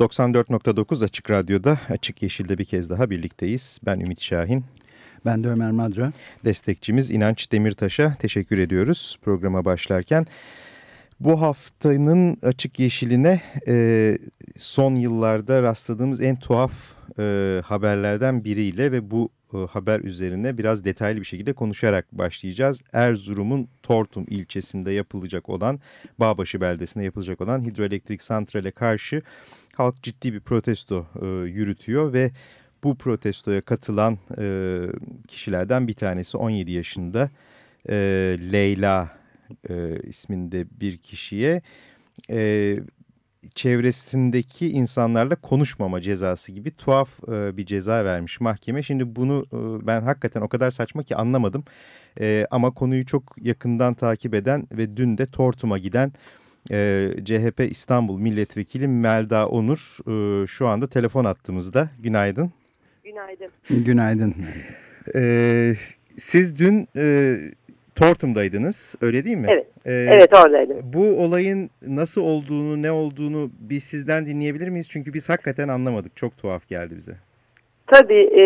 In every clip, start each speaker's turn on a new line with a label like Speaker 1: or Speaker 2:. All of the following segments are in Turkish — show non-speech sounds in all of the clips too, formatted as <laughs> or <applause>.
Speaker 1: ...94.9 Açık Radyo'da Açık Yeşil'de bir kez daha birlikteyiz. Ben Ümit Şahin.
Speaker 2: Ben de Ömer Madra.
Speaker 1: Destekçimiz İnanç Demirtaş'a teşekkür ediyoruz programa başlarken. Bu haftanın Açık Yeşil'ine e, son yıllarda rastladığımız en tuhaf e, haberlerden biriyle ve bu haber üzerine biraz detaylı bir şekilde konuşarak başlayacağız. Erzurum'un Tortum ilçesinde yapılacak olan, Bağbaşı beldesinde yapılacak olan hidroelektrik santrale karşı halk ciddi bir protesto e, yürütüyor ve bu protestoya katılan e, kişilerden bir tanesi 17 yaşında e, Leyla e, isminde bir kişiye e, çevresindeki insanlarla konuşmama cezası gibi tuhaf e, bir ceza vermiş mahkeme. Şimdi bunu e, ben hakikaten o kadar saçma ki anlamadım. E, ama konuyu çok yakından takip eden ve dün de Tortum'a giden e, CHP İstanbul Milletvekili Melda Onur e, şu anda telefon attığımızda. Günaydın.
Speaker 3: Günaydın.
Speaker 2: Günaydın.
Speaker 1: Ee, siz dün e, Tortum'daydınız öyle değil mi?
Speaker 3: Evet, ee, evet oradaydım.
Speaker 1: Bu olayın nasıl olduğunu ne olduğunu biz sizden dinleyebilir miyiz? Çünkü biz hakikaten anlamadık çok tuhaf geldi bize.
Speaker 3: Tabii e,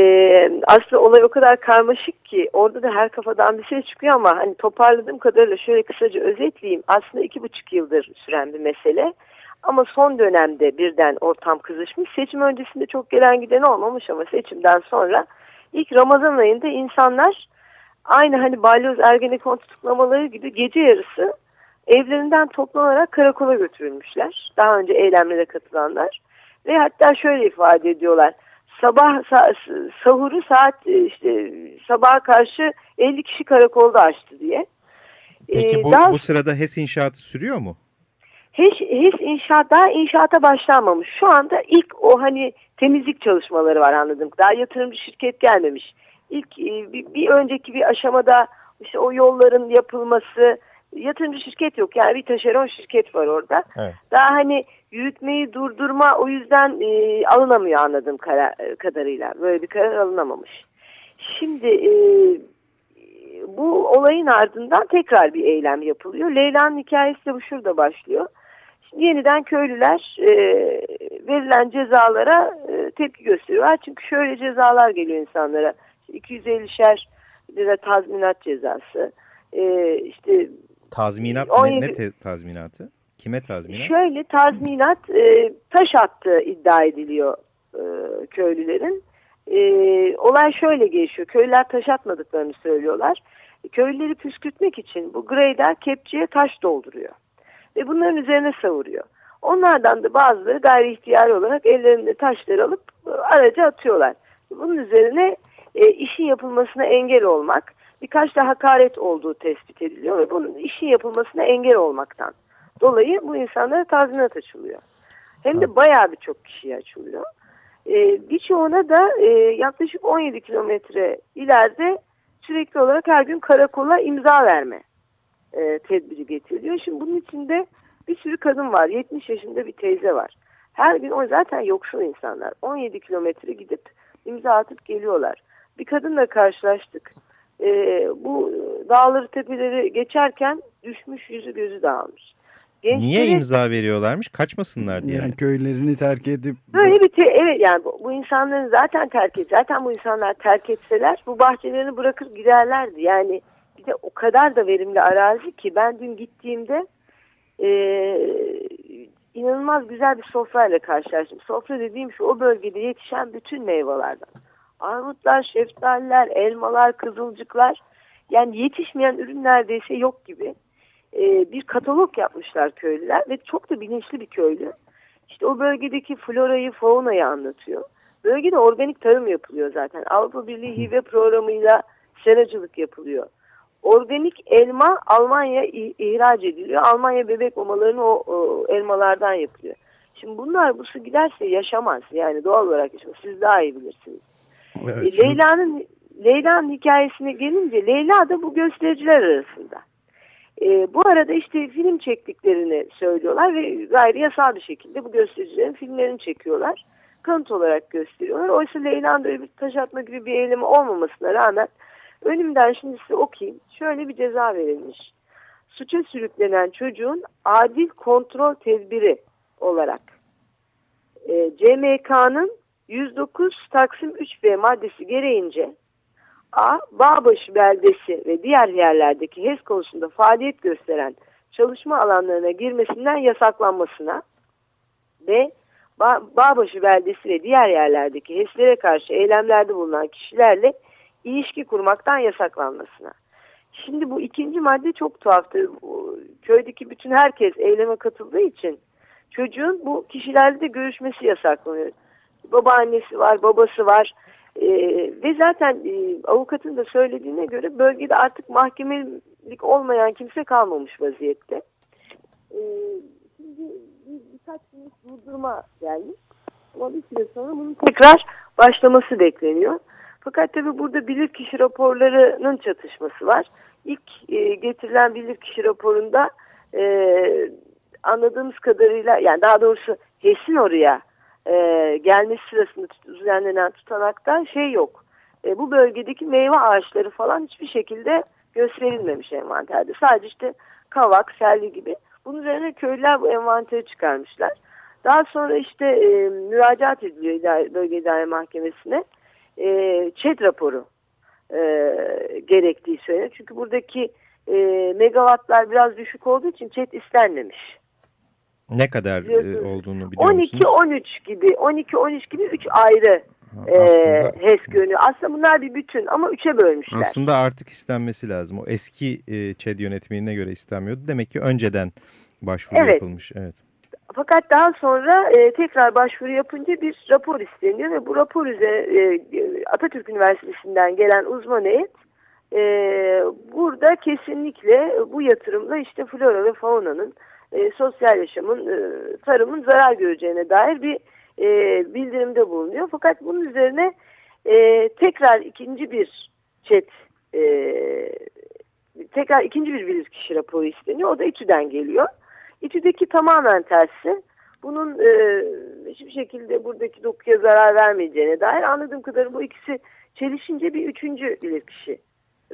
Speaker 3: aslında olay o kadar karmaşık ki orada da her kafadan bir şey çıkıyor ama hani toparladığım kadarıyla şöyle kısaca özetleyeyim. Aslında iki buçuk yıldır süren bir mesele. Ama son dönemde birden ortam kızışmış. Seçim öncesinde çok gelen giden olmamış ama seçimden sonra ilk Ramazan ayında insanlar aynı hani balyoz ergenekon tutuklamaları gibi gece yarısı evlerinden toplanarak karakola götürülmüşler. Daha önce eylemlere katılanlar. Ve hatta şöyle ifade ediyorlar. Sabah sahuru saat işte sabaha karşı 50 kişi karakolda açtı diye.
Speaker 1: Peki ee, bu, daha... bu sırada HES inşaatı sürüyor mu?
Speaker 3: HES, HES inşaat daha inşaata başlanmamış. Şu anda ilk o hani temizlik çalışmaları var anladım. Daha yatırımcı şirket gelmemiş. İlk e, bir, bir önceki bir aşamada işte o yolların yapılması yatırımcı şirket yok. Yani bir taşeron şirket var orada. Evet. Daha hani yürütmeyi durdurma o yüzden e, alınamıyor anladığım kadarıyla. Böyle bir karar alınamamış. Şimdi e, bu olayın ardından tekrar bir eylem yapılıyor. Leyla'nın hikayesi de bu şurada başlıyor yeniden köylüler e, verilen cezalara e, tepki gösteriyorlar. Çünkü şöyle cezalar geliyor insanlara. 250'şer lira tazminat cezası. E, işte
Speaker 1: Tazminat 17, ne, ne te, tazminatı? Kime tazminat?
Speaker 3: Şöyle tazminat e, taş attı iddia ediliyor e, köylülerin. E, olay şöyle geçiyor. Köylüler taş atmadıklarını söylüyorlar. Köylüleri püskürtmek için bu greyder kepçeye taş dolduruyor ve bunların üzerine savuruyor. Onlardan da bazıları gayri ihtiyari olarak ellerinde taşları alıp e, araca atıyorlar. Bunun üzerine e, işin yapılmasına engel olmak, birkaç da hakaret olduğu tespit ediliyor ve bunun işin yapılmasına engel olmaktan dolayı bu insanlara tazminat açılıyor. Hem de bayağı birçok kişiye açılıyor. E, birçoğuna da e, yaklaşık 17 kilometre ileride sürekli olarak her gün karakola imza verme e, tedbiri getiriliyor. Şimdi bunun içinde bir sürü kadın var. 70 yaşında bir teyze var. Her gün o zaten yoksul insanlar. 17 kilometre gidip imza atıp geliyorlar. Bir kadınla karşılaştık. E, bu dağları tepeleri geçerken düşmüş yüzü gözü dağılmış.
Speaker 1: Gençleri, Niye imza veriyorlarmış? Kaçmasınlar diye.
Speaker 2: Yani köylerini terk edip...
Speaker 3: Böyle bir te evet yani bu, bu insanların zaten terk et. Zaten bu insanlar terk etseler bu bahçelerini bırakır giderlerdi. Yani bir de o kadar da verimli arazi ki ben dün gittiğimde e, inanılmaz güzel bir sofrayla karşılaştım. Sofra dediğim şu o bölgede yetişen bütün meyvelerden. Armutlar, şeftaliler, elmalar, kızılcıklar yani yetişmeyen ürün neredeyse yok gibi. E, bir katalog yapmışlar köylüler ve çok da bilinçli bir köylü. İşte o bölgedeki florayı, faunayı anlatıyor. Bölgede organik tarım yapılıyor zaten. Avrupa Birliği hibe programıyla seracılık yapılıyor. Organik elma Almanya ihraç ediliyor. Almanya bebek mamalarını o, o elmalardan yapıyor. Şimdi bunlar bu su giderse yaşamaz. Yani doğal olarak yaşamaz. Siz daha iyi bilirsiniz.
Speaker 2: Evet,
Speaker 3: Leyla'nın Leyla'nın hikayesine gelince Leyla da bu göstericiler arasında. E, bu arada işte film çektiklerini söylüyorlar ve gayri yasal bir şekilde bu göstericilerin filmlerini çekiyorlar. Kanıt olarak gösteriyorlar. Oysa Leyla'nın öyle bir taş atma gibi bir eylemi olmamasına rağmen önümden şimdi size okuyayım. Şöyle bir ceza verilmiş. Suça sürüklenen çocuğun adil kontrol tedbiri olarak e, CMK'nın 109 Taksim 3B maddesi gereğince A. Bağbaşı beldesi ve diğer yerlerdeki HES konusunda faaliyet gösteren çalışma alanlarına girmesinden yasaklanmasına B. Ba Bağbaşı beldesi ve diğer yerlerdeki HES'lere karşı eylemlerde bulunan kişilerle ilişki kurmaktan yasaklanmasına. Şimdi bu ikinci madde çok tuhaftır. Bu, köydeki bütün herkes eyleme katıldığı için çocuğun bu kişilerle de görüşmesi yasaklanıyor. Babaannesi var, babası var. Ee, ve zaten e, avukatın da söylediğine göre bölgede artık mahkemelik olmayan kimse kalmamış vaziyette. Ee, şimdi bir, birkaç günlük durdurma gelmiş. Ama bir süre sonra bunun tekrar başlaması bekleniyor. Fakat tabi burada bilirkişi raporlarının çatışması var. İlk e, getirilen bilirkişi raporunda e, anladığımız kadarıyla yani daha doğrusu HES'in oraya e, gelmesi sırasında düzenlenen tutanakta şey yok. E, bu bölgedeki meyve ağaçları falan hiçbir şekilde gösterilmemiş envanterde. Sadece işte kavak, selvi gibi. Bunun üzerine köylüler bu envanteri çıkarmışlar. Daha sonra işte e, müracaat ediliyor Bölge İdare Mahkemesi'ne. E, ÇED raporu e, gerektiği söyleniyor. Çünkü buradaki e, megawattlar biraz düşük olduğu için ÇED istenmemiş.
Speaker 1: Ne kadar e,
Speaker 3: Biliyorsunuz.
Speaker 1: olduğunu biliyor musunuz?
Speaker 3: 12-13 gibi 12-13 gibi 3 ayrı e,
Speaker 1: Aslında,
Speaker 3: HES görünüyor. Aslında bunlar bir bütün ama 3'e bölmüşler.
Speaker 1: aslında artık istenmesi lazım. O eski e, ÇED yönetmenine göre istenmiyordu. Demek ki önceden başvuru
Speaker 3: Evet.
Speaker 1: yapılmış. Evet.
Speaker 3: Fakat daha sonra e, tekrar başvuru yapınca bir rapor isteniyor ve bu rapor üzerine e, Atatürk Üniversitesi'nden gelen uzman heyet e, burada kesinlikle bu yatırımla işte flora ve faunanın e, sosyal yaşamın, e, tarımın zarar göreceğine dair bir e, bildirimde bulunuyor. Fakat bunun üzerine e, tekrar ikinci bir chat e, tekrar ikinci bir bilirkişi raporu isteniyor. O da İTÜ'den geliyor. İTÜ'deki tamamen tersi. Bunun e, hiçbir şekilde buradaki dokuya zarar vermeyeceğine dair anladığım kadarıyla bu ikisi çelişince bir üçüncü bilirkişi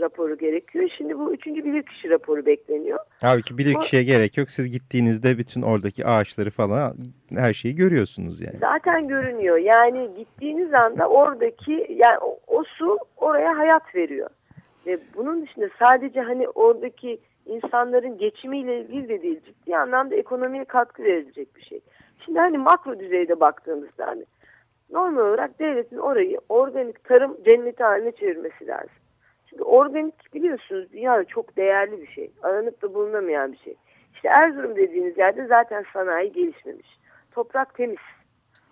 Speaker 3: raporu gerekiyor. Şimdi bu üçüncü bilirkişi raporu bekleniyor.
Speaker 1: Halbuki bir kişiye gerek yok. Siz gittiğinizde bütün oradaki ağaçları falan her şeyi görüyorsunuz yani.
Speaker 3: Zaten görünüyor. Yani gittiğiniz anda oradaki yani o, o su oraya hayat veriyor. Ve bunun dışında sadece hani oradaki insanların geçimiyle ilgili de değil ciddi anlamda ekonomiye katkı verilecek bir şey. Şimdi hani makro düzeyde baktığımızda hani normal olarak devletin orayı organik tarım cenneti haline çevirmesi lazım. Çünkü organik biliyorsunuz dünyada çok değerli bir şey. Aranıp da bulunamayan bir şey. İşte Erzurum dediğiniz yerde zaten sanayi gelişmemiş. Toprak temiz.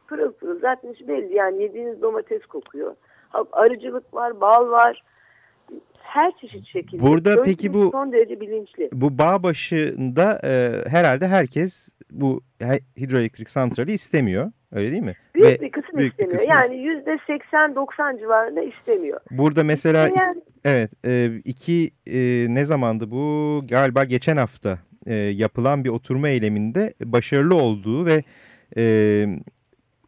Speaker 3: Pırıl pırıl zaten hiç belli yani yediğiniz domates kokuyor. Arıcılık var, bal var. Her çeşit şekilde.
Speaker 1: Burada
Speaker 3: Köylü
Speaker 1: peki bu-
Speaker 3: son derece bilinçli.
Speaker 1: Bu bağ başında e, herhalde herkes bu hidroelektrik santrali istemiyor. Öyle değil mi?
Speaker 3: Büyük
Speaker 1: Ve
Speaker 3: bir kısmı
Speaker 1: büyük bir
Speaker 3: istemiyor.
Speaker 1: kısmı
Speaker 3: yani yüzde 80-90 civarında istemiyor.
Speaker 1: Burada mesela
Speaker 3: Yani
Speaker 1: evet e, iki e, ne zamandı bu galiba geçen hafta e, yapılan bir oturma eyleminde başarılı olduğu ve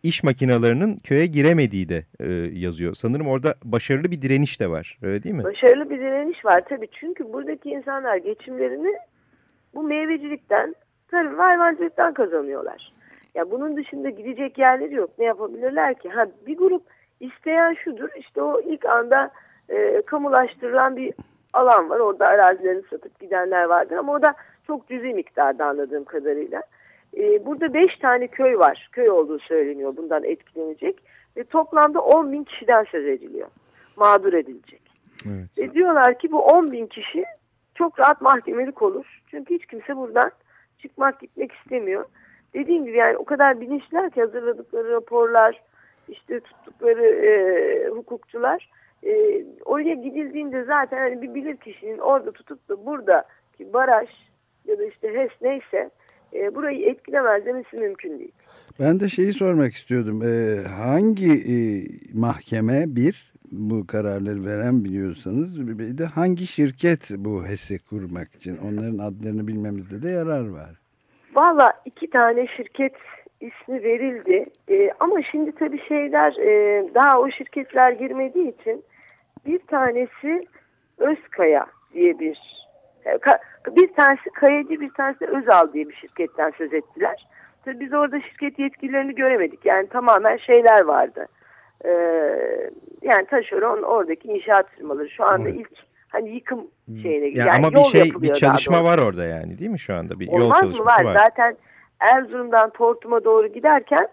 Speaker 1: iş makinalarının köye giremediği de e, yazıyor. Sanırım orada başarılı bir direniş de var. Öyle değil mi?
Speaker 3: Başarılı bir direniş var tabii. Çünkü buradaki insanlar geçimlerini bu meyvecilikten, tarım ve hayvancılıktan kazanıyorlar. Ya bunun dışında gidecek yerleri yok. Ne yapabilirler ki? Ha bir grup isteyen şudur. İşte o ilk anda e, kamulaştırılan bir alan var. Orada arazilerini satıp gidenler vardır ama o da çok cüzi miktarda anladığım kadarıyla. E, burada beş tane köy var. Köy olduğu söyleniyor bundan etkilenecek. Ve toplamda 10 bin kişiden söz ediliyor. Mağdur edilecek.
Speaker 1: Evet.
Speaker 3: Ve diyorlar ki bu 10 bin kişi çok rahat mahkemelik olur. Çünkü hiç kimse buradan çıkmak gitmek istemiyor. Dediğim gibi yani o kadar bilinçler ki hazırladıkları raporlar, işte tuttukları e, hukukçular. E, oraya gidildiğinde zaten hani bir bilir kişinin orada tutup da burada ki baraj ya da işte HES neyse e, burayı etkilemez demesi mümkün değil.
Speaker 2: Ben de şeyi sormak istiyordum. Ee, hangi e, mahkeme bir bu kararları veren biliyorsanız bir de hangi şirket bu HES'i kurmak için onların adlarını bilmemizde de yarar var.
Speaker 3: Valla iki tane şirket ismi verildi e, ama şimdi tabii şeyler e, daha o şirketler girmediği için bir tanesi Özkaya diye bir e, bir tanesi Kayacı bir tanesi Özal diye bir şirketten söz ettiler. Tabii biz orada şirket yetkililerini göremedik yani tamamen şeyler vardı. E, yani taşeron oradaki inşaat firmaları şu anda evet. ilk hani yıkım şeyine
Speaker 1: yani, yani ama bir şey bir çalışma var orada yani değil mi şu anda bir
Speaker 3: Olmaz
Speaker 1: yol çalışması
Speaker 3: mı var.
Speaker 1: var.
Speaker 3: Zaten Erzurum'dan Tortum'a doğru giderken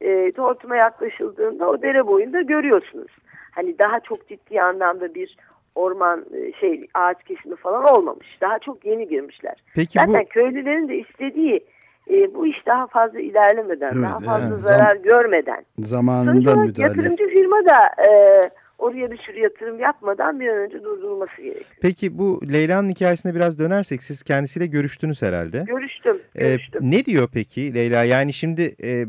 Speaker 3: e, Tortum'a yaklaşıldığında o dere boyunda görüyorsunuz. Hani daha çok ciddi anlamda bir orman şey ağaç kesimi falan olmamış. Daha çok yeni girmişler.
Speaker 1: Peki
Speaker 3: Zaten
Speaker 1: bu...
Speaker 3: köylülerin de istediği e, bu iş daha fazla ilerlemeden,
Speaker 2: Evet,
Speaker 3: daha fazla
Speaker 2: yani
Speaker 3: zarar
Speaker 2: zam-
Speaker 3: görmeden.
Speaker 2: Zamanında müdahale.
Speaker 3: yatırımcı firma da e, oraya bir sürü yatırım yapmadan bir an önce durdurulması gerekiyor.
Speaker 1: Peki bu Leyla'nın hikayesine biraz dönersek siz kendisiyle görüştünüz herhalde.
Speaker 3: Görüştüm,
Speaker 1: Ee,
Speaker 3: görüştüm.
Speaker 1: ne diyor peki Leyla? Yani şimdi e,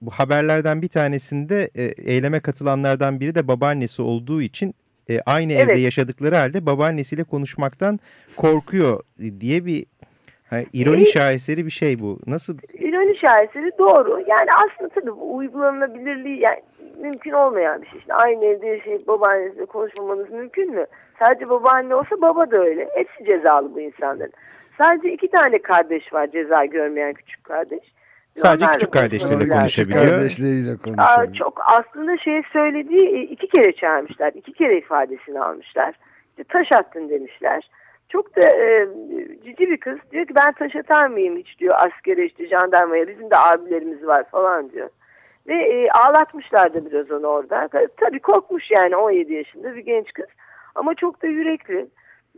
Speaker 1: bu haberlerden bir tanesinde e, eyleme katılanlardan biri de babaannesi olduğu için e, aynı
Speaker 3: Evet.
Speaker 1: evde yaşadıkları halde babaannesiyle konuşmaktan korkuyor diye bir ha, ironi
Speaker 3: E-
Speaker 1: şaheseri bir şey bu. Nasıl?
Speaker 3: İroni şaheseri doğru. Yani aslında tabii bu uygulanabilirliği yani mümkün olmayan bir şey. Şimdi aynı evde yaşayıp babaannesiyle konuşmamanız mümkün mü? Sadece babaanne olsa baba da öyle. Hepsi cezalı bu insanların. Sadece iki tane kardeş var ceza görmeyen küçük kardeş.
Speaker 1: Sadece
Speaker 3: Onlarla
Speaker 1: küçük kardeşleriyle konuşabiliyor.
Speaker 2: Kardeşleriyle
Speaker 3: Aa,
Speaker 2: konuşuyor.
Speaker 3: çok aslında şey söylediği iki kere çağırmışlar. iki kere ifadesini almışlar. İşte taş attın demişler. Çok da e, cici bir kız diyor ki ben taş atar mıyım hiç diyor askere işte jandarmaya bizim de abilerimiz var falan diyor. Ve e, ağlatmışlar da biraz onu orada. Tabii korkmuş yani 17 yaşında bir genç kız. Ama çok da yürekli.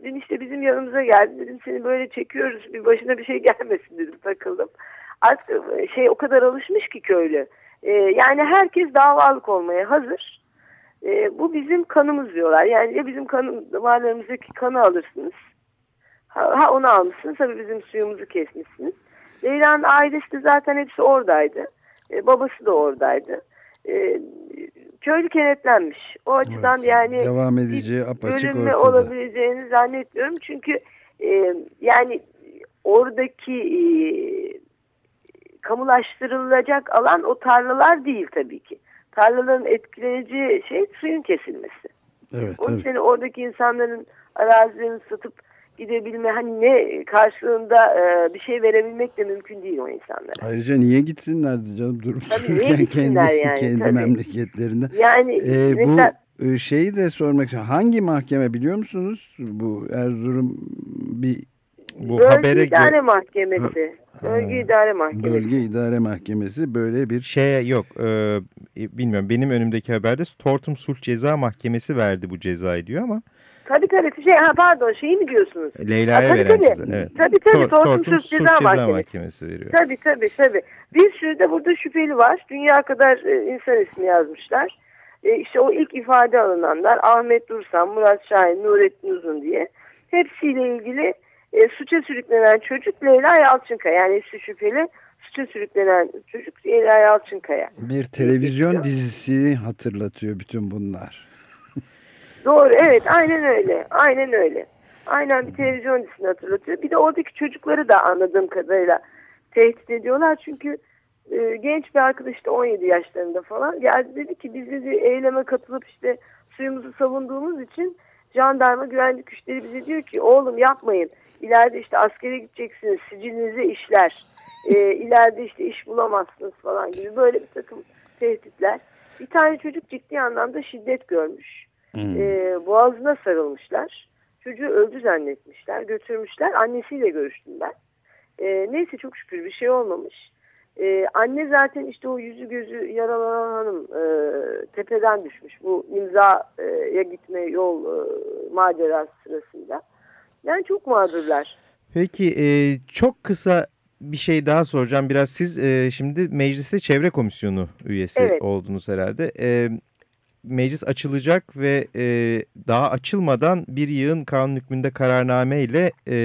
Speaker 3: Dün işte bizim yanımıza geldi. Dedim seni böyle çekiyoruz bir başına bir şey <laughs> gelmesin dedim takıldım. Artık şey o kadar alışmış ki köylü. E, yani herkes davalık olmaya hazır. E, bu bizim kanımız diyorlar. Yani ya bizim kanı, damarlarımızdaki kanı alırsınız. Ha, ha onu almışsınız. Tabii bizim suyumuzu kesmişsiniz. Leyla'nın ailesi de zaten hepsi oradaydı. E, babası da oradaydı. E, köylü kenetlenmiş. O açıdan
Speaker 2: Evet,
Speaker 3: yani
Speaker 2: Devam edeceği apaçık ortada.
Speaker 3: olabileceğini zannetmiyorum. Çünkü e, yani oradaki e, kamulaştırılacak alan o tarlalar değil tabii ki. Tarlaların etkileneceği şey suyun kesilmesi.
Speaker 2: Evet,
Speaker 3: Onun için oradaki insanların arazilerini satıp gidebilme hani ne karşılığında e, bir şey verebilmek de mümkün değil o insanlara.
Speaker 2: Ayrıca niye gitsinlerdi canım durup
Speaker 3: Tabii, niye gitsinler
Speaker 2: kendi,
Speaker 3: yani,
Speaker 2: kendi
Speaker 3: tabii.
Speaker 2: memleketlerinde.
Speaker 3: Yani
Speaker 2: Ee,
Speaker 3: mesela
Speaker 2: bu e, şeyi de sormak istiyorum. Hangi mahkeme biliyor musunuz? Bu Erzurum bir
Speaker 1: Bu
Speaker 3: Bölge
Speaker 1: habere
Speaker 3: İdare Mahkemesi. Bölge İdare Mahkemesi.
Speaker 2: bölge idare mahkemesi böyle bir
Speaker 1: şeye yok e, bilmiyorum benim önümdeki haberde Tortum Sulh Ceza Mahkemesi verdi bu cezayı diyor ama
Speaker 3: Tabii tabii şey ha pardon şeyi mi diyorsunuz?
Speaker 1: Leyla'ya
Speaker 3: Ha, tabii,
Speaker 1: veren
Speaker 3: tabii.
Speaker 1: ceza. Evet.
Speaker 3: Tabii, tabii,
Speaker 1: Tor-
Speaker 3: Tortum Sulh Ceza
Speaker 1: Ceza
Speaker 3: Mahkemesi.
Speaker 1: Mahkemesi veriyor.
Speaker 3: Tabii tabii tabii. Bir sürü de burada şüpheli var. Dünya kadar e, insan ismi yazmışlar. E, işte o ilk ifade alınanlar Ahmet Dursan, Murat Şahin, Nurettin Uzun diye. Hepsiyle ilgili e, suça sürüklenen çocuk Leyla Yalçınkaya. Yani hepsi şüpheli. Suça sürüklenen çocuk Leyla Yalçınkaya.
Speaker 2: bir televizyon dizisi hatırlatıyor bütün bunlar.
Speaker 3: Doğru evet aynen öyle. Aynen öyle. Aynen bir televizyon dizisini hatırlatıyor. Bir de oradaki çocukları da anladığım kadarıyla tehdit ediyorlar. Çünkü e, genç bir arkadaş da 17 yaşlarında falan geldi dedi ki biz dedi eyleme katılıp işte suyumuzu savunduğumuz için jandarma güvenlik güçleri bize diyor ki oğlum yapmayın. İleride işte askere gideceksiniz sicilinize işler. E, ileride işte iş bulamazsınız falan gibi böyle bir takım tehditler. Bir tane çocuk ciddi anlamda şiddet görmüş.
Speaker 2: Hmm.
Speaker 3: E, boğazına sarılmışlar. Çocuğu öldü zannetmişler. Götürmüşler. Annesiyle görüştüm ben. E, neyse çok şükür bir şey olmamış. E, anne zaten işte o yüzü gözü yaralanan hanım e, tepeden düşmüş. Bu imzaya gitme yol e, macerası sırasında. Yani çok mağdurlar.
Speaker 1: Peki e, çok kısa bir şey daha soracağım. Biraz siz e, şimdi mecliste çevre komisyonu üyesi
Speaker 3: Evet.
Speaker 1: oldunuz herhalde. E, meclis açılacak ve e, daha açılmadan bir yığın kanun hükmünde kararname ile e,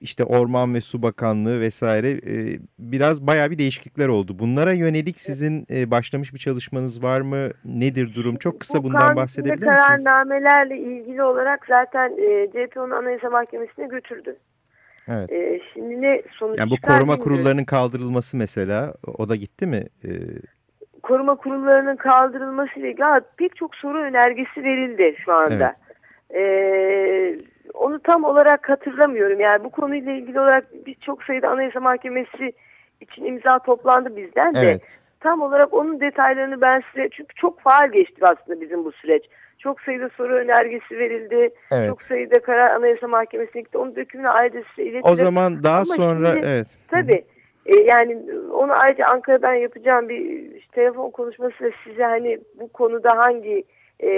Speaker 1: işte Orman ve Su Bakanlığı vesaire e, biraz bayağı bir değişiklikler oldu. Bunlara yönelik sizin e, başlamış bir çalışmanız var mı? Nedir durum? Çok kısa
Speaker 3: Bu
Speaker 1: bundan bahsedebilir misiniz?
Speaker 3: kararnamelerle ilgili olarak zaten e, CHP onu Anayasa Mahkemesi'ne götürdü.
Speaker 1: Evet.
Speaker 3: E, şimdi ne sonuç
Speaker 1: Yani bu koruma
Speaker 3: bilmiyorum.
Speaker 1: kurullarının kaldırılması mesela o da gitti mi? E,
Speaker 3: koruma kurullarının kaldırılması ile ilgili pek çok soru önergesi verildi şu anda. Ee, onu tam olarak hatırlamıyorum. Yani bu konuyla ilgili olarak birçok sayıda Anayasa Mahkemesi için imza toplandı bizden de.
Speaker 1: Evet.
Speaker 3: Tam olarak onun detaylarını ben size çünkü çok faal geçti aslında bizim bu süreç. Çok sayıda soru önergesi verildi.
Speaker 1: Evet.
Speaker 3: Çok sayıda karar Anayasa Mahkemesi'ne gitti. Onun dökümünü ayrıca size iletirim.
Speaker 1: O zaman daha
Speaker 3: Ama
Speaker 1: sonra
Speaker 3: şimdi-
Speaker 1: evet.
Speaker 3: Tabii. E, yani onu ayrıca Ankara'dan yapacağım bir telefon konuşmasıyla size hani bu konuda hangi e,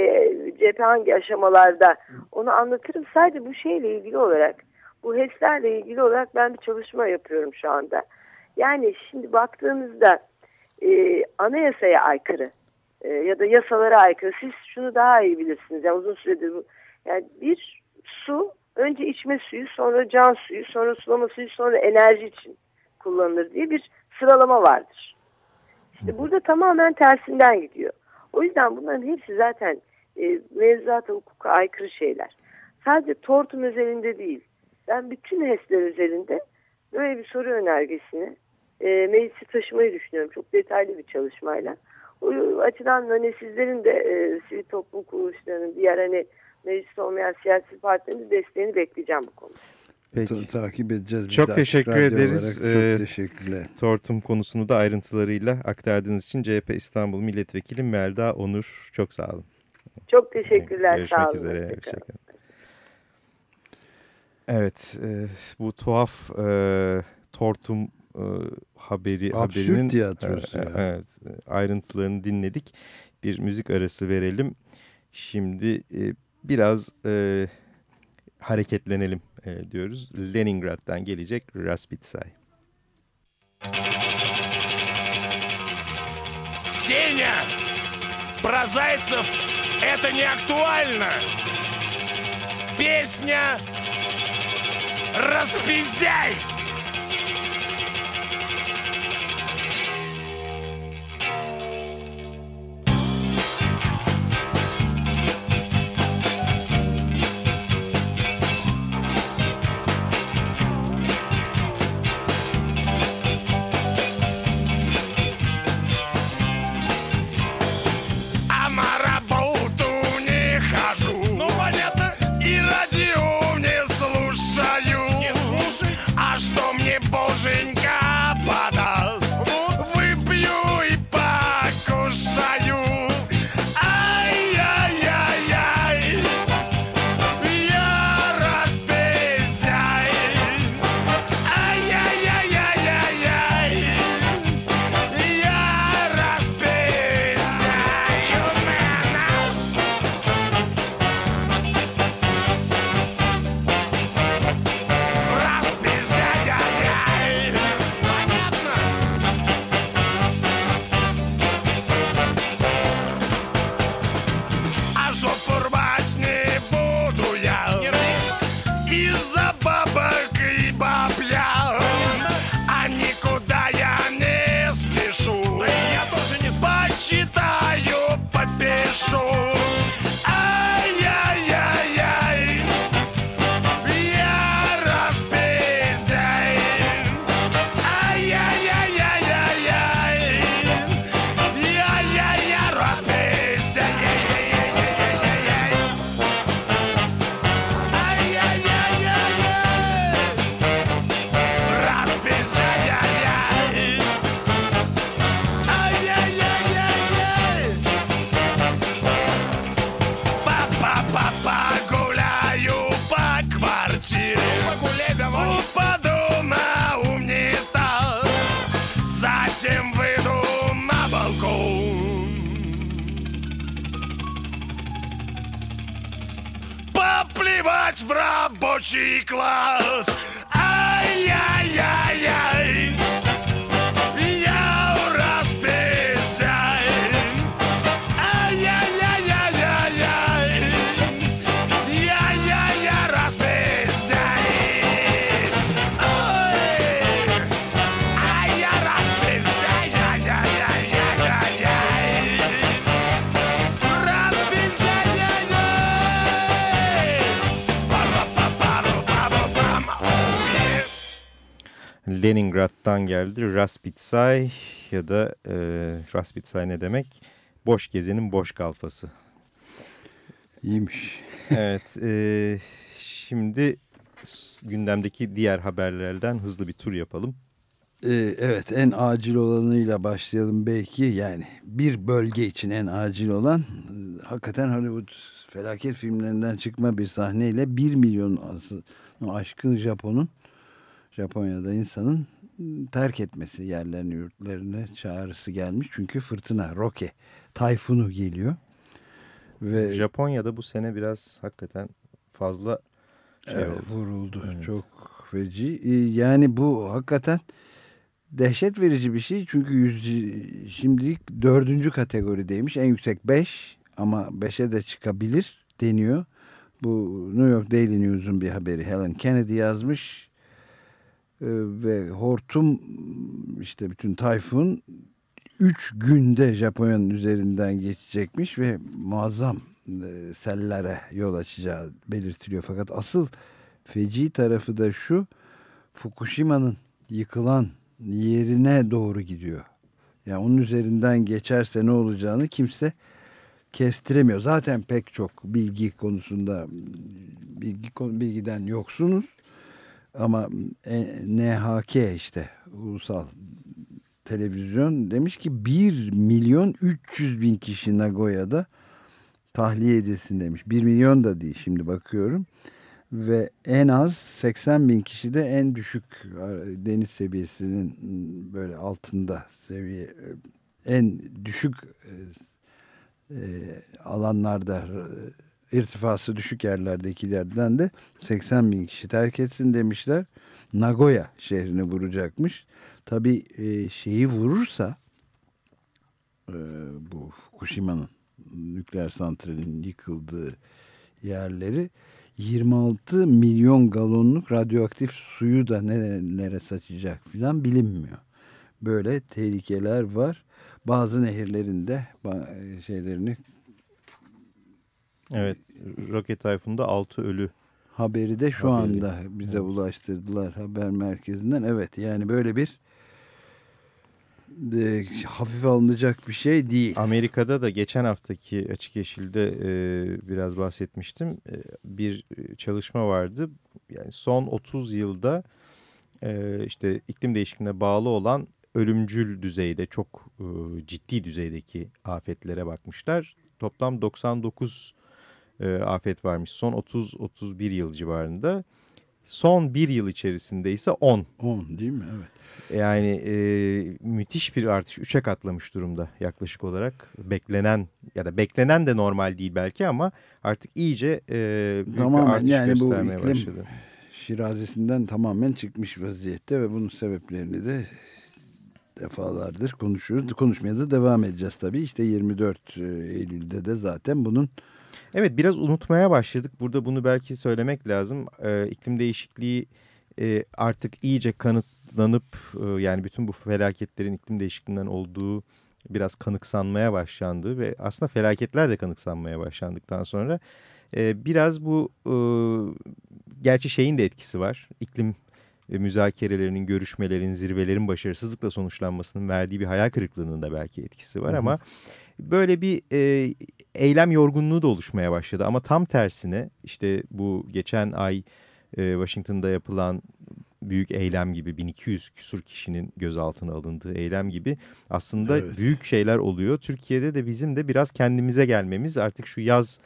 Speaker 3: cephe hangi aşamalarda onu anlatırım. Sadece bu şeyle ilgili olarak bu HES'lerle ilgili olarak ben bir çalışma yapıyorum şu anda. Yani şimdi baktığınızda e, anayasaya aykırı e, ya da yasalara aykırı. Siz şunu daha iyi bilirsiniz. Yani uzun süredir bu. Yani bir su önce içme suyu sonra can suyu sonra sulama suyu sonra enerji için kullanılır diye bir sıralama vardır. İşte burada tamamen tersinden gidiyor. O yüzden bunların hepsi zaten e, mevzuata hukuka aykırı şeyler. Sadece tortum özelinde değil. Ben bütün HES'ler üzerinde böyle bir soru önergesini e, meclise taşımayı düşünüyorum. Çok detaylı bir çalışmayla. O açıdan hani sizlerin de e, sivil toplum kuruluşlarının diğer hani mecliste olmayan siyasi partilerin de desteğini bekleyeceğim bu konuda.
Speaker 1: Peki.
Speaker 2: Ta- takip edeceğiz.
Speaker 1: Çok teşekkür
Speaker 2: Radyo
Speaker 1: ederiz.
Speaker 2: olarak.
Speaker 1: Ee,
Speaker 2: Çok teşekkürler.
Speaker 1: Tortum konusunu da ayrıntılarıyla aktardığınız için CHP İstanbul Milletvekili Melda Onur çok sağ olun.
Speaker 3: Çok teşekkürler.
Speaker 1: Görüşmek
Speaker 3: sağ olun.
Speaker 1: üzere.
Speaker 3: Hoşçakalın.
Speaker 1: Evet, e, bu tuhaf e, Tortum e, haberi
Speaker 2: Absürt
Speaker 1: haberinin
Speaker 2: tiyatrosu
Speaker 1: e,
Speaker 2: ya.
Speaker 1: evet, e, ayrıntılarını dinledik. Bir müzik arası verelim. Şimdi e, biraz e, hareketlenelim e, diyoruz. Leningrad'dan gelecek Raspitsay.
Speaker 4: Сеня! Про зайцев это не актуально! Песня «Распиздяй!» Поплевать в рабочий класс. Ай-яй-яй-яй
Speaker 1: Leningrad'dan geldi. Raspitsay ya da e, Raspitsay ne demek? Boş gezenin boş kalfası.
Speaker 2: İyiymiş.
Speaker 1: evet. E, şimdi gündemdeki diğer haberlerden hızlı bir tur yapalım.
Speaker 2: Ee, evet en acil olanıyla başlayalım belki yani bir bölge için en acil olan hakikaten Hollywood felaket filmlerinden çıkma bir sahneyle 1 milyon aşkın Japon'un Japonya'da insanın terk etmesi yerlerini yurtlarını çağrısı gelmiş. Çünkü fırtına, roke, tayfunu geliyor.
Speaker 1: Ve Japonya'da bu sene biraz hakikaten fazla şey
Speaker 2: evet,
Speaker 1: oldu.
Speaker 2: vuruldu. Evet. Çok feci. Ee, yani bu hakikaten dehşet verici bir şey. Çünkü yüz, şimdilik dördüncü kategorideymiş. En yüksek beş ama beşe de çıkabilir deniyor. Bu New York Daily News'un bir haberi. Helen Kennedy yazmış. Ee, ve hortum işte bütün tayfun 3 günde Japonya'nın üzerinden geçecekmiş ve muazzam e, sellere yol açacağı belirtiliyor. Fakat asıl feci tarafı da şu Fukushima'nın yıkılan yerine doğru gidiyor. Yani onun üzerinden geçerse ne olacağını kimse kestiremiyor. Zaten pek çok bilgi konusunda bilgi bilgiden yoksunuz. Ama NHK işte ulusal televizyon demiş ki 1 milyon 300 bin kişi Nagoya'da tahliye edilsin demiş. 1 milyon da değil şimdi bakıyorum. Ve en az 80 bin kişi de en düşük deniz seviyesinin böyle altında seviye en düşük e, alanlarda irtifası düşük yerlerdekilerden de 80 bin kişi terk etsin demişler. Nagoya şehrini vuracakmış. Tabi e, şeyi vurursa e, bu Fukushima'nın nükleer santralinin yıkıldığı yerleri 26 milyon galonluk radyoaktif suyu da nerelere saçacak filan bilinmiyor. Böyle tehlikeler var. Bazı nehirlerinde şeylerini
Speaker 1: Evet, roket tayfunda 6 ölü.
Speaker 2: Haberi de şu haberi. anda bize evet. ulaştırdılar haber merkezinden. Evet yani böyle bir de, hafif alınacak bir şey değil.
Speaker 1: Amerika'da da geçen haftaki Açık Yeşil'de e, biraz bahsetmiştim. E, bir çalışma vardı. Yani son 30 yılda e, işte iklim değişikliğine bağlı olan ölümcül düzeyde çok e, ciddi düzeydeki afetlere bakmışlar. Toplam 99 e, afet varmış son 30-31 yıl civarında. Son bir yıl içerisinde ise 10.
Speaker 2: 10 değil mi? Evet.
Speaker 1: Yani e, müthiş bir artış. Üçe katlamış durumda yaklaşık olarak. Beklenen ya da beklenen de normal değil belki ama artık iyice e, büyük tamamen, bir artış yani göstermeye bu başladı.
Speaker 2: şirazesinden tamamen çıkmış vaziyette ve bunun sebeplerini de defalardır konuşuyoruz. Konuşmaya da devam edeceğiz tabii. İşte 24 Eylül'de de zaten bunun
Speaker 1: Evet biraz unutmaya başladık. Burada bunu belki söylemek lazım. Ee, iklim değişikliği e, artık iyice kanıtlanıp e, yani bütün bu felaketlerin iklim değişikliğinden olduğu biraz kanıksanmaya başlandı ve aslında felaketler de kanıksanmaya başlandıktan sonra e, biraz bu e, gerçi şeyin de etkisi var. İklim e, müzakerelerinin, görüşmelerin, zirvelerin başarısızlıkla sonuçlanmasının verdiği bir hayal kırıklığının da belki etkisi var Hı -hı. ama böyle bir e, eylem yorgunluğu da oluşmaya başladı. Ama tam tersine işte bu geçen ay e, Washington'da yapılan büyük eylem gibi 1200 küsur kişinin gözaltına alındığı eylem gibi aslında evet. büyük şeyler oluyor. Türkiye'de de bizim de biraz kendimize gelmemiz artık şu yaz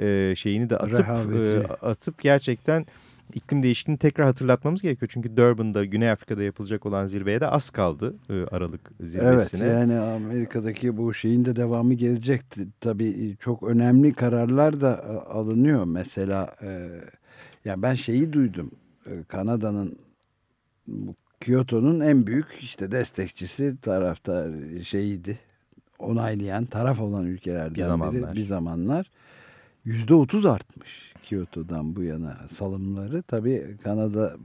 Speaker 1: e, şeyini de atıp e, atıp gerçekten iklim değişikliğini tekrar hatırlatmamız gerekiyor. Çünkü Durban'da Güney Afrika'da yapılacak olan zirveye de az kaldı e, Aralık zirvesine.
Speaker 2: Evet yani Amerika'daki bu şeyin de devamı gelecekti. Tabii çok önemli kararlar da e, alınıyor. Mesela e, yani ben şeyi duydum. E, Kanada'nın Kyoto'nun en büyük işte destekçisi taraftar şeyiydi. Onaylayan taraf olan ülkelerden bir zamanlar. biri bir zamanlar. Yüzde otuz artmış Kyoto'dan bu yana salımları. Tabii Kanada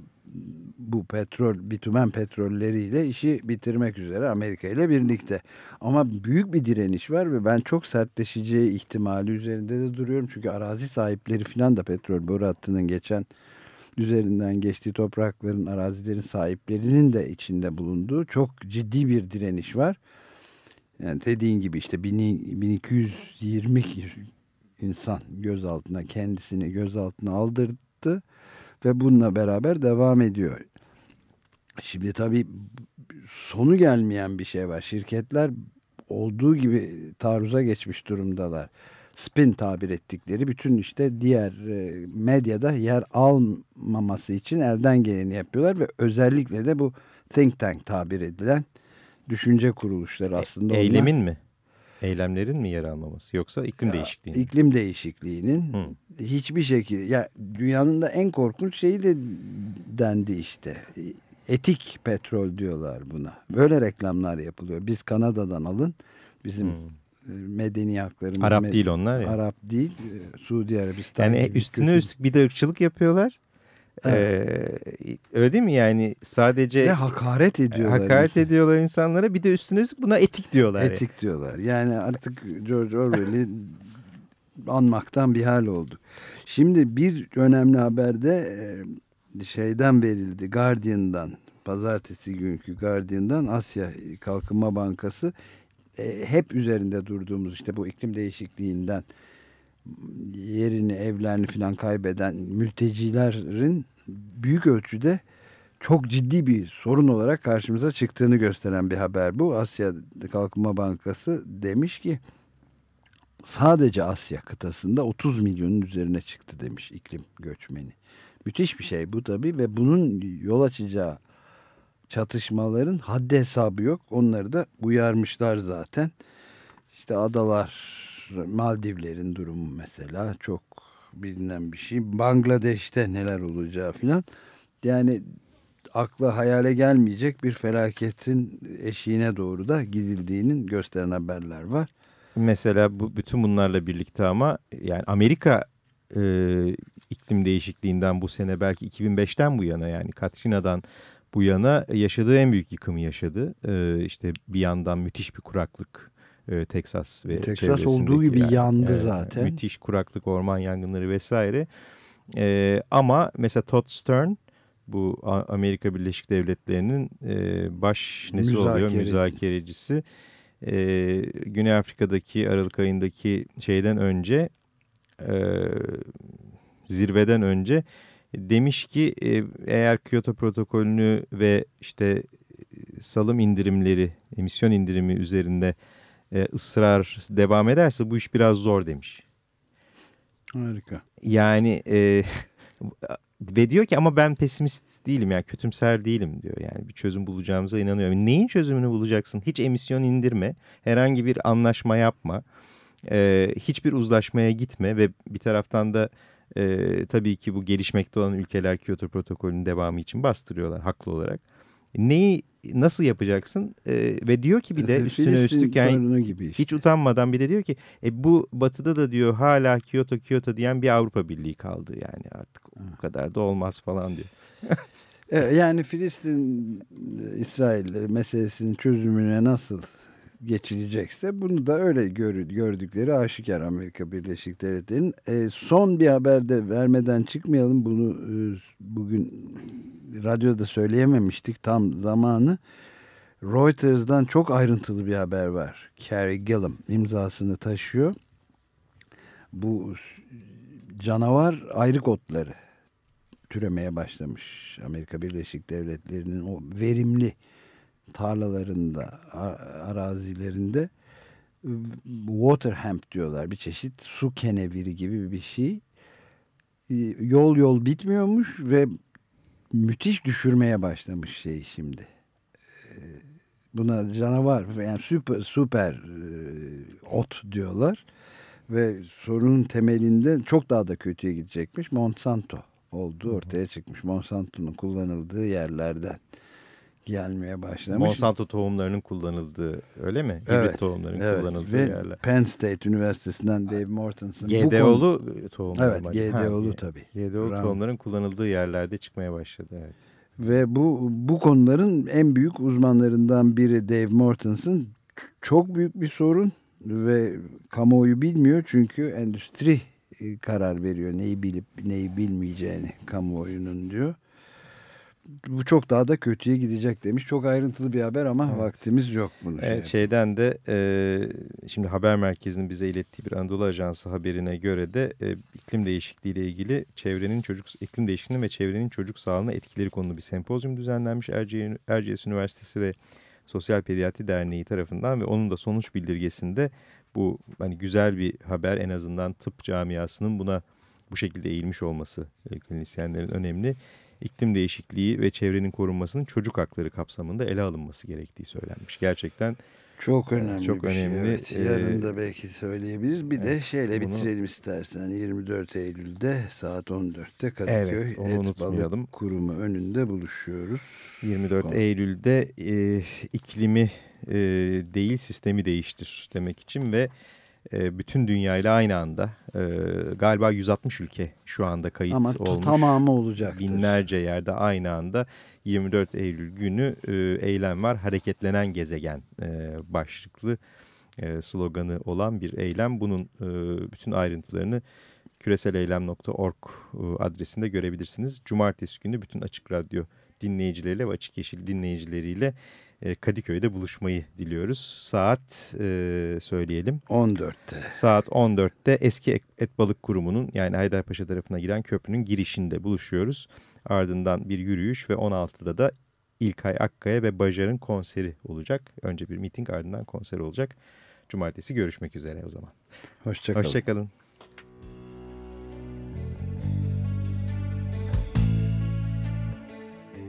Speaker 2: bu petrol, bitumen petrolleriyle işi bitirmek üzere Amerika ile birlikte. Ama büyük bir direniş var ve ben çok sertleşeceği ihtimali üzerinde de duruyorum. Çünkü arazi sahipleri falan da petrol boru hattının geçen üzerinden geçtiği toprakların, arazilerin sahiplerinin de içinde bulunduğu çok ciddi bir direniş var. Yani dediğin gibi işte 1220 insan gözaltına kendisini gözaltına aldırdı ve bununla beraber devam ediyor. Şimdi tabii sonu gelmeyen bir şey var. Şirketler olduğu gibi taarruza geçmiş durumdalar. Spin tabir ettikleri bütün işte diğer e, medyada yer almaması için elden geleni yapıyorlar ve özellikle de bu think tank tabir edilen düşünce kuruluşları aslında.
Speaker 1: E, eylemin onlar, mi? Eylemlerin mi yer almaması yoksa iklim değişikliğinin?
Speaker 2: İklim değişikliğinin Hı. hiçbir şekilde ya dünyanın da en korkunç şeyi de dendi işte etik petrol diyorlar buna. Böyle reklamlar yapılıyor. Biz Kanada'dan alın. Bizim hmm. medeni haklarımız.
Speaker 1: Arap
Speaker 2: med
Speaker 1: değil onlar ya.
Speaker 2: Arap değil. E, Suudi Arabistan.
Speaker 1: Yani üstüne kötü. üstlük bir de ırkçılık yapıyorlar. Evet. Ee, öyle değil mi yani sadece
Speaker 2: ve hakaret ediyorlar.
Speaker 1: Hakaret insan. ediyorlar insanlara bir de üstüne üstlük buna etik diyorlar.
Speaker 2: Etik yani. diyorlar. Yani artık George Orwell'i anmaktan bir hal oldu. Şimdi bir önemli haberde şeyden verildi Guardian'dan pazartesi günkü Guardian'dan Asya Kalkınma Bankası e, hep üzerinde durduğumuz işte bu iklim değişikliğinden yerini evlerini filan kaybeden mültecilerin büyük ölçüde çok ciddi bir sorun olarak karşımıza çıktığını gösteren bir haber bu. Asya Kalkınma Bankası demiş ki sadece Asya kıtasında 30 milyonun üzerine çıktı demiş iklim göçmeni. Müthiş bir şey bu tabii ve bunun yol açacağı çatışmaların haddi hesabı yok. Onları da uyarmışlar zaten. İşte adalar, Maldivlerin durumu mesela çok bilinen bir şey. Bangladeş'te neler olacağı filan. Yani akla hayale gelmeyecek bir felaketin eşiğine doğru da gidildiğinin gösteren haberler var.
Speaker 1: Mesela bu bütün bunlarla birlikte ama yani Amerika e, iklim değişikliğinden bu sene belki 2005'ten bu yana yani Katrina'dan bu yana yaşadığı en büyük yıkımı yaşadı. E, işte bir yandan müthiş bir kuraklık e, Teksas ve
Speaker 2: Texas olduğu gibi yandı e, zaten.
Speaker 1: Müthiş kuraklık, orman yangınları vesaire. E, ama mesela Todd Stern bu Amerika Birleşik Devletleri'nin e, baş nesi Müzakere. oluyor müzakerecisi. E, Güney Afrika'daki Aralık ayındaki şeyden önce e, zirveden önce demiş ki e, eğer Kyoto protokolünü ve işte e, salım indirimleri, emisyon indirimi üzerinde e, ısrar devam ederse bu iş biraz zor demiş.
Speaker 2: Harika.
Speaker 1: Yani e, <laughs> ve diyor ki ama ben pesimist değilim yani kötümser değilim diyor. Yani bir çözüm bulacağımıza inanıyorum. Neyin çözümünü bulacaksın? Hiç emisyon indirme, herhangi bir anlaşma yapma, e, hiçbir uzlaşmaya gitme ve bir taraftan da e, tabii ki bu gelişmekte olan ülkeler Kyoto protokolünün devamı için bastırıyorlar haklı olarak. Neyi nasıl yapacaksın e, ve diyor ki bir de üstüne üstlük yani işte. hiç utanmadan bir de diyor ki e, bu batıda da diyor hala Kyoto Kyoto diyen bir Avrupa Birliği kaldı yani artık bu kadar da olmaz falan diyor. <laughs>
Speaker 2: yani Filistin İsrail meselesinin çözümüne nasıl geçilecekse bunu da öyle gör, gördükleri aşikar Amerika Birleşik Devletleri'nin. E, son bir haberde vermeden çıkmayalım bunu e, bugün radyoda söyleyememiştik tam zamanı. Reuters'dan çok ayrıntılı bir haber var. Carrie Gillum imzasını taşıyor. Bu canavar ayrık otları türemeye başlamış. Amerika Birleşik Devletleri'nin o verimli tarlalarında, arazilerinde water hemp diyorlar. Bir çeşit su keneviri gibi bir şey. Yol yol bitmiyormuş ve müthiş düşürmeye başlamış şey şimdi. Buna canavar yani süper süper ot diyorlar ve sorunun temelinde çok daha da kötüye gidecekmiş. Monsanto olduğu ortaya çıkmış. Monsanto'nun kullanıldığı yerlerden gelmeye başlamış.
Speaker 1: Monsanto tohumlarının kullanıldığı öyle mi?
Speaker 2: Evet.
Speaker 1: Hibrit tohumların evet. kullanıldığı
Speaker 2: Ve
Speaker 1: yerler.
Speaker 2: Penn State Üniversitesi'nden Dave Mortensen.
Speaker 1: GDO'lu konu... tohumlar.
Speaker 2: Evet GDO'lu tabii.
Speaker 1: GDO'lu tohumların kullanıldığı yerlerde çıkmaya başladı. Evet.
Speaker 2: Ve bu, bu konuların en büyük uzmanlarından biri Dave Mortensen çok büyük bir sorun ve kamuoyu bilmiyor çünkü endüstri e, karar veriyor. Neyi bilip neyi bilmeyeceğini kamuoyunun diyor. Bu çok daha da kötüye gidecek demiş. Çok ayrıntılı bir haber ama
Speaker 1: Evet.
Speaker 2: vaktimiz yok bunu. şey
Speaker 1: Evet
Speaker 2: yapmaya.
Speaker 1: şeyden de e, şimdi haber merkezinin bize ilettiği bir Anadolu Ajansı haberine göre de e, iklim değişikliği ile ilgili çevrenin çocuk iklim değişikliğinin ve çevrenin çocuk sağlığına etkileri konulu bir sempozyum düzenlenmiş Erciyes, Erciyes Üniversitesi ve Sosyal Pediatri Derneği tarafından ve onun da sonuç bildirgesinde bu hani güzel bir haber en azından tıp camiasının buna bu şekilde eğilmiş olması e, klinisyenlerin önemli iklim değişikliği ve çevrenin korunmasının çocuk hakları kapsamında ele alınması gerektiği söylenmiş. Gerçekten
Speaker 2: Çok önemli
Speaker 1: Çok
Speaker 2: bir şey.
Speaker 1: önemli.
Speaker 2: Evet,
Speaker 1: Ee,
Speaker 2: yarın da belki söyleyebiliriz. Bir de şeyle
Speaker 1: bunu-
Speaker 2: bitirelim istersen. 24 Eylül'de saat 14'te Kadıköy
Speaker 1: Evet, onu
Speaker 2: Et
Speaker 1: unutmayalım.
Speaker 2: Balık Kurumu önünde buluşuyoruz.
Speaker 1: 24
Speaker 2: Konu-
Speaker 1: Eylül'de e, iklimi e, değil sistemi değiştir demek için ve e, bütün dünyayla aynı anda e, galiba 160 ülke şu anda kayıt
Speaker 2: Ama
Speaker 1: olmuş.
Speaker 2: tamamı olacaktır.
Speaker 1: Binlerce yerde aynı anda 24 Eylül günü e, eylem var. Hareketlenen gezegen e, başlıklı sloganı olan bir eylem. Bunun bütün ayrıntılarını küreseleylem.org adresinde görebilirsiniz. Cumartesi günü bütün Açık Radyo dinleyicileriyle ve Açık Yeşil dinleyicileriyle e, Kadıköy'de buluşmayı diliyoruz. Saat e, söyleyelim.
Speaker 2: 14'te.
Speaker 1: Saat 14'te eski Et- Et Balık Kurumu'nun yani Haydarpaşa tarafına giden köprünün girişinde buluşuyoruz. Ardından bir yürüyüş ve 16'da da İlkay Akkaya ve Bajar'ın konseri olacak. Önce bir miting ardından konser olacak. Cumartesi görüşmek üzere o zaman.
Speaker 2: Hoşçakalın.
Speaker 1: Hoşçakalın.